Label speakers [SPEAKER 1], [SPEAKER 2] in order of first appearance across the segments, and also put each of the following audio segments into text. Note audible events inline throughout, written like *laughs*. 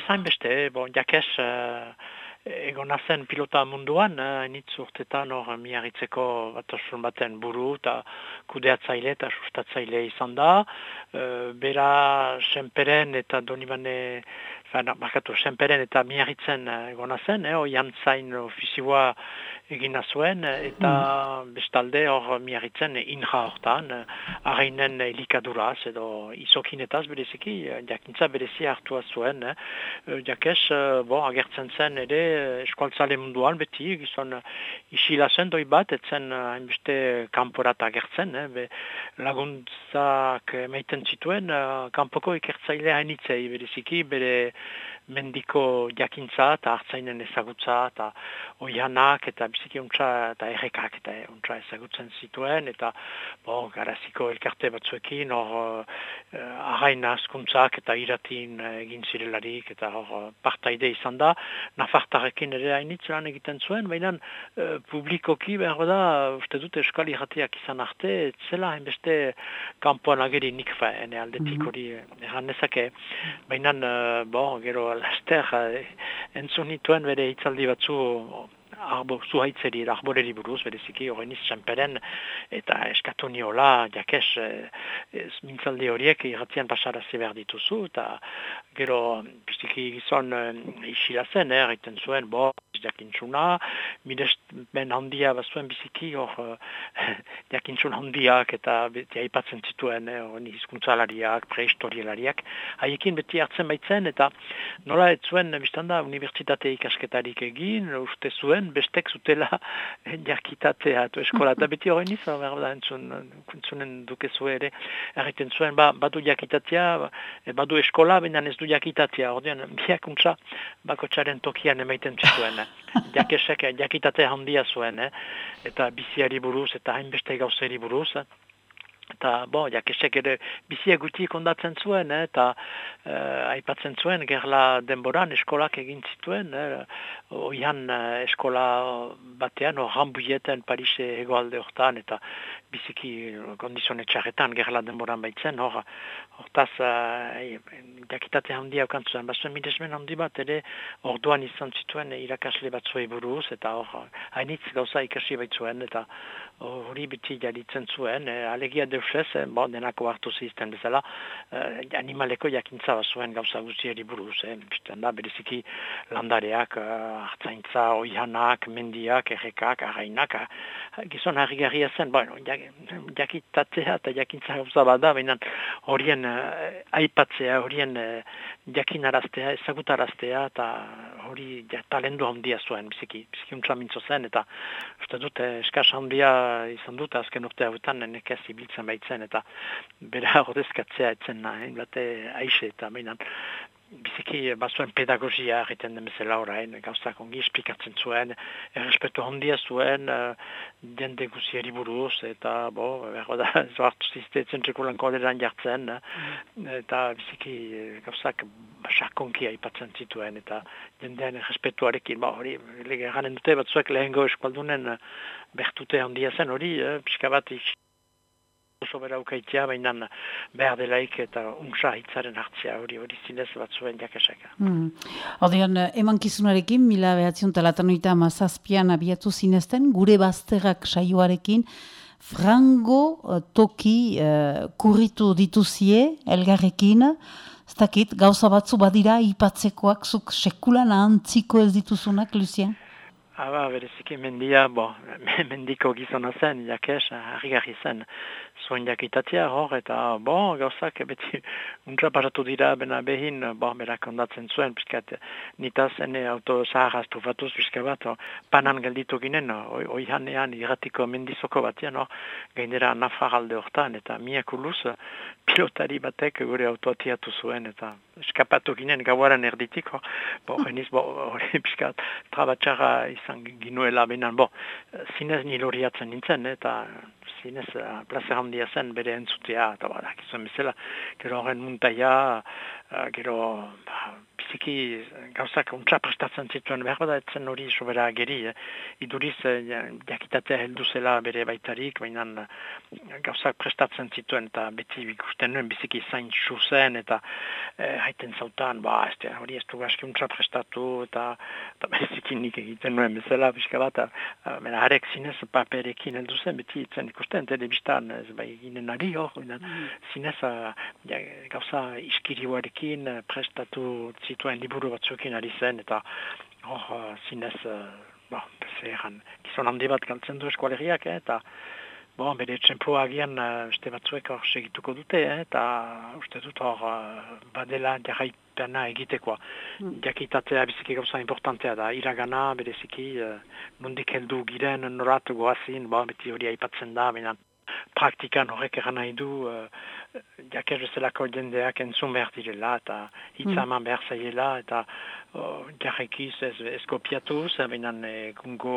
[SPEAKER 1] ez hainbeste, bon, jakes, uh, egon zen pilota munduan, uh, urtetan hor miarritzeko bat baten buru eta kudeatzaile eta sustatzaile izan da. Uh, bera, senperen eta donibane Baina, markatu, senperen eta miarritzen uh, gona zen, eh, oian zain ofizioa egina zuen, eta mm. bestalde hor miarritzen inja hortan, arreinen elikaduraz, edo izokinetaz bereziki, jakintza berezi hartua zuen, eh. jakez, bo, agertzen zen ere eskualtzale munduan beti, gizon isila zen doi bat, etzen hainbeste kanporat agertzen, eh, be, laguntzak meiten zituen, kanpoko ikertzaile hainitzei bereziki, bere mendiko jakintza eta hartzainen ezagutza eta oianak eta biziki untsa eta errekak eta untsa ezagutzen zituen eta bo, garaziko elkarte batzuekin hor uh, arraina askuntzak eta iratin egin zirelarik eta hor partaide izan da nafartarekin ere hainitz lan egiten zuen baina uh, publikoki behar da uste dute eskali irratiak izan arte zela hainbeste kampuan ageri nik fa ene aldetik hori mm -hmm. erran nezake baina uh, bo, gero laster eh, entzun nituen bere hitzaldi batzu arbor, zuhaitzeri arboreri buruz, bereziki horren izan eta eskatu niola, jakes, e, mintzaldi horiek irratzian pasarazi behar dituzu, eta gero, biziki gizon e, isila zen, eh, zuen, bo, jakintzuna, midest ben handia bazuen biziki, hor, *laughs* jakintsun handiak, eta beti aipatzen zituen, eh, hizkuntzalariak, prehistorialariak, haiekin beti hartzen baitzen, eta nola ez zuen, biztanda, unibertsitate ikasketarik egin, uste zuen, bestek zutela jarkitatea eto eskola. Eta beti horrein izan, behar da, entzun, entzunen dukezu ere, erriten zuen, ba, badu jakitatea, badu eskola, baina ez du jakitatea. Ordean, biak untsa, bako tokian emaiten zituen. *laughs* Jakesek jakitatea handia zuen, eh? eta biziari buruz, eta hainbeste gauzeri buruz. Eta, bo, jakesek ere bizia guti kondatzen zuen, eh, eta eh, aipatzen zuen, gerla denboran eskolak egin zituen, eh, oian eh, eskola batean, o rambuieten Parise egoalde hortan, eta biziki kondizione txarretan gerla denboran baitzen, hor, hortaz, eh, jakitate handia okantzuen, bazuen midesmen handi bat, ere, orduan izan zituen irakasle batzuei buruz, eta hor, hainitz gauza ikasi baitzuen, eta hori biti jaritzen zuen, eh, alegia deusez, eh, bo, denako hartu zizten bezala, eh, animaleko jakintza zuen gauza guztiari buruz, eh, da, bereziki landareak, eh, hartzaintza, oihanak, mendiak, errekak, arrainak, eh, gizon harri zen, bueno, jakitatzea eta jakintza gauza bada, baina horien eh, aipatzea, horien eh, jakinaraztea, ezagutaraztea, eta hori ja, talendu handia zuen, biziki, biziki untsa zen, eta uste dute, eskaz handia izan dut azken urte hauetan nekez ibiltzen baitzen eta bera *laughs* ordezkatzea etzen nahi, bate aixe eta mainan biziki bazuen pedagogia egiten den bezala orain, gauzak ongi esplikatzen zuen, errespetu handia zuen, uh, jende guzieri buruz, eta bo, berro da, *laughs* zo hartu zizte zentreko lanko jartzen, mm. eta biziki gauzak sakonki aipatzen zituen, eta jendean errespetuarekin, bo, hori, lege dute batzuek lehengo eskualdunen bertute handia zen hori, eh, pixka bat oso bera ukaitia, baina behar delaik eta unksa hitzaren hartzia hori hori zinez bat zuen jakesaka.
[SPEAKER 2] Mm. Odean, eman kizunarekin, mila behatzion talatanoita mazazpian abiatu zinezten, gure bazterrak saioarekin, frango uh, toki uh, kurritu dituzie, elgarrekin, ez dakit, gauza batzu badira, ipatzekoak, zuk sekulan antziko ez dituzunak, Lucien?
[SPEAKER 1] Aba, bereziki mendia, bo, *laughs* mendiko gizona zen, jakes, harri zen, zuen jakitatea hor, eta bo, gauzak, beti, *laughs* untsa paratu dira, bena behin, bo, berak ondatzen zuen, piskat, nitaz, ene auto zaharraz trufatuz, piskat bat, panan gelditu ginen, oi hanean, irratiko mendizoko batean, no, gainera nafar alde hortan, eta miak uluz, pilotari batek gure autoatiatu zuen, eta eskapatu ginen gauaren erditik, bo, geniz, bo, hori, *laughs* piskat, trabatxara izan, izan ginuela benan, bo, zinez niloriatzen nintzen, eta zinez uh, plazer handia zen bere entzutea, eta badak izan bezala, gero horren muntaia, uh, gero, ba, biziki gauzak untsa prestatzen zituen behar bada etzen hori sobera geri. Eh? Iduriz jakitatea heldu zela bere baitarik, baina gauzak prestatzen zituen eta beti ikusten nuen biziki zain zen eta eh, haiten zautan, ba, ez hori ez du gaski untsa prestatu eta, eta *laughs* biziki nik egiten nuen bezala pixka bat. Uh, harek zinez paperekin heldu zen, beti etzen ikusten, telebistan ez bai ginen ari hor, mm. zinez uh, gauza iskiriuarekin prestatu zituen liburu batzuekin ari zen, eta hor uh, zinez, uh, bo, zehan, gizon handi bat galtzen du eskualeriak, eh, eta bon, bere txempoa agian uh, batzuek hor segituko dute, eh, eta uste dut hor uh, badela jarraipena egitekoa. Mm. Jakitatea biziki gauza importantea da, iragana bereziki, uh, nondik heldu giren noratu goazin, bon, beti hori aipatzen da, baina praktikan horrek eran nahi du uh, jaker bezalako jendeak entzun behar direla eta hitzaman mm. behar zaiela eta uh, jarrekiz ez, ez kopiatuz, baina egungo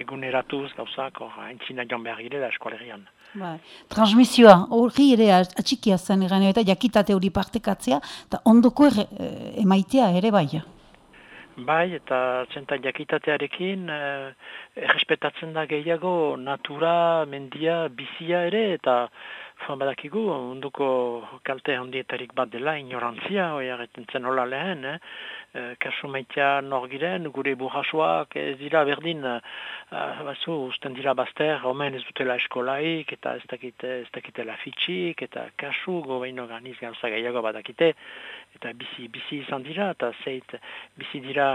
[SPEAKER 1] eguneratuz gauzak hor haintzina joan behar girela eskualerian.
[SPEAKER 2] Ba, transmisioa hori ere atxikia zen eta jakitate hori partekatzea eta ondoko er, emaitea ere bai.
[SPEAKER 1] Bai, eta zenta jakitatearekin eh, errespetatzen da gehiago natura, mendia, bizia ere, eta fan badakigu, munduko kalte handietarik bat dela, ignorantzia, oi arreten zen hola lehen, eh? eh kasu maitea norgiren, gure burrasuak ez dira berdin, uh, bazu, usten dira bazter, omen ez dutela eskolaik, eta ez dakite, ez dakitela fitxik, eta kasu, gobein organiz gauza gehiago badakite, eta bizi, bizi izan dira, eta zeit, bizi dira,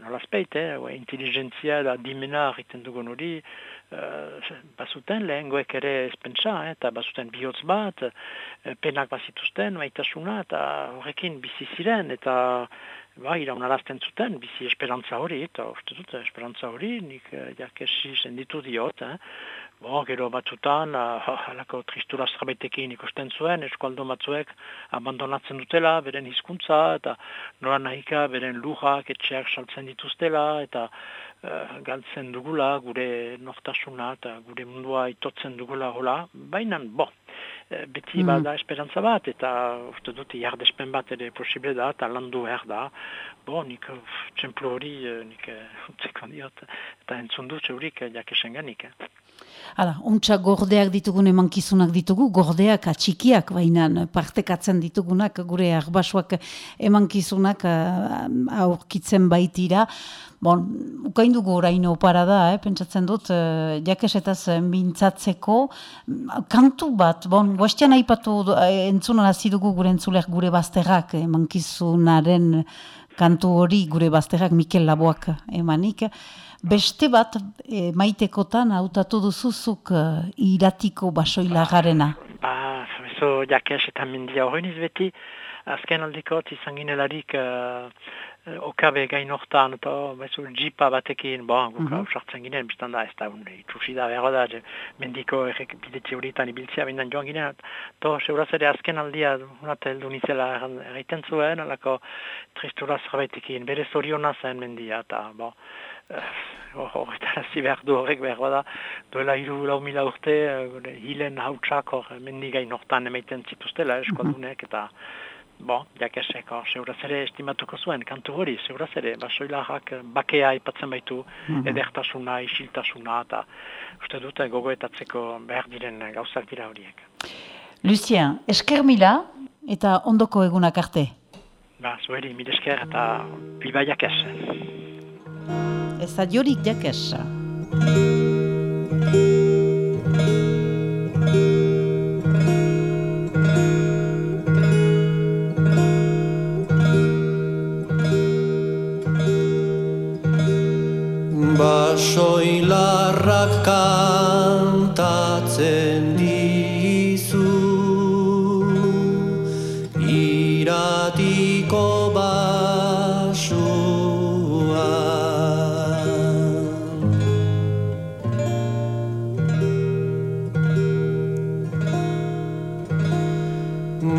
[SPEAKER 1] nolazpeit, eh? inteligentzia da dimena egiten dugun hori, uh, bazuten lehengoek ere ezpentsa, eh, eta bazuten bihotz bat, uh, penak bazituzten, maitasuna, eta horrekin bizi ziren, eta ba, iraunarazten zuten, bizi esperantza hori, eta uste dut, esperantza hori, nik uh, jakesi senditu diot, eh. Bo, gero batzutan, halako uh, tristura zabetekin ikusten zuen, eskualdo batzuek abandonatzen dutela, beren hizkuntza eta noran nahika, beren lujak, etxeak saltzen dituztela, eta uh, galtzen dugula, gure nortasuna eta gure mundua itotzen dugula hola, baina, bo, eh, beti mm. bada esperantza bat, eta uste dut, jardespen bat ere posible da, eta landu er da, bo, nik, txemplu hori, nik, utzeko diot, eta entzun dut, haurik, jakesen ganik, eh.
[SPEAKER 2] Hala, ontsa gordeak ditugun emankizunak ditugu, gordeak atxikiak baina partekatzen ditugunak gure arbasuak emankizunak eh, aurkitzen baitira. Bon, ukain dugu orain opara da, eh, pentsatzen dut, eh, jakesetaz mintzatzeko, kantu bat, bon, guastian aipatu eh, entzunan dugu gure entzulek gure bazterrak emankizunaren kantu hori gure bazterrak Mikel Laboak emanik, Beste bat e, maitekotan hautatu duzuzuk e, iratiko basoilagarena?
[SPEAKER 1] Ba, bezo jakes eta mendia horren beti, azken aldikot izan ginelarik uh, okabe gain hortan, eta bezo jipa batekin, bo, guk mm -hmm. ginen, biztan da, ez da, un, itxusi da, behar da, mendiko errek bidetzi horietan ibiltzea, bindan joan ginen, to, seuraz ere azken aldia, unat heldu nizela erraiten zuen, alako tristura zerbaitekin, bere zoriona zen mendia, eta, bo, horretara zi behar du horrek behar bada, duela hiru lau mila urte, uh, hilen hautsak hor mendigai nortan emaiten zituztela eskualdunek, eta bo, jakesek hor, seuraz ere estimatuko zuen, kantu hori, seuraz ere, basoilarrak bakea ipatzen baitu, mm -hmm. edertasuna, isiltasuna, eta uste dute gogoetatzeko behar diren gauzak dira horiek.
[SPEAKER 2] Lucien, esker mila eta ondoko egunak arte?
[SPEAKER 1] Ba, zuheri, mil esker eta biba jakes
[SPEAKER 2] ez adiorik jakesa.
[SPEAKER 3] Iratiko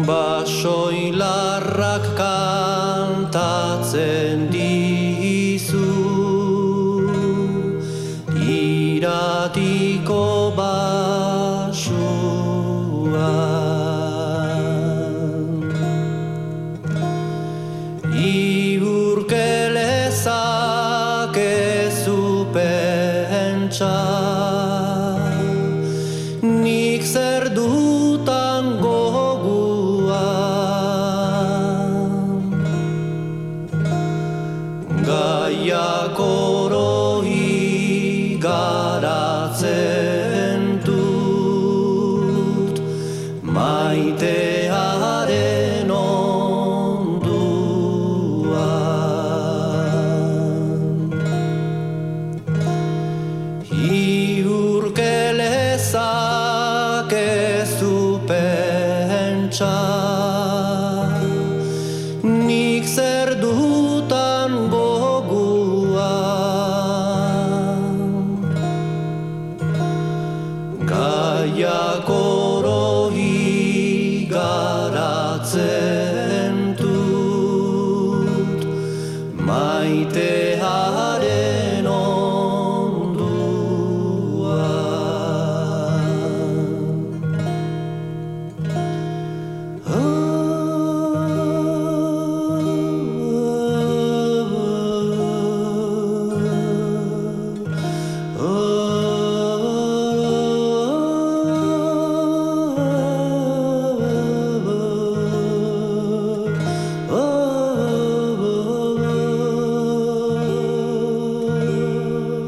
[SPEAKER 3] basoilarrak kantatzen dizu. Iratiko basua ya